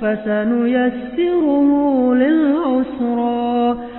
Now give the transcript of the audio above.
فسنيسره للعسرى.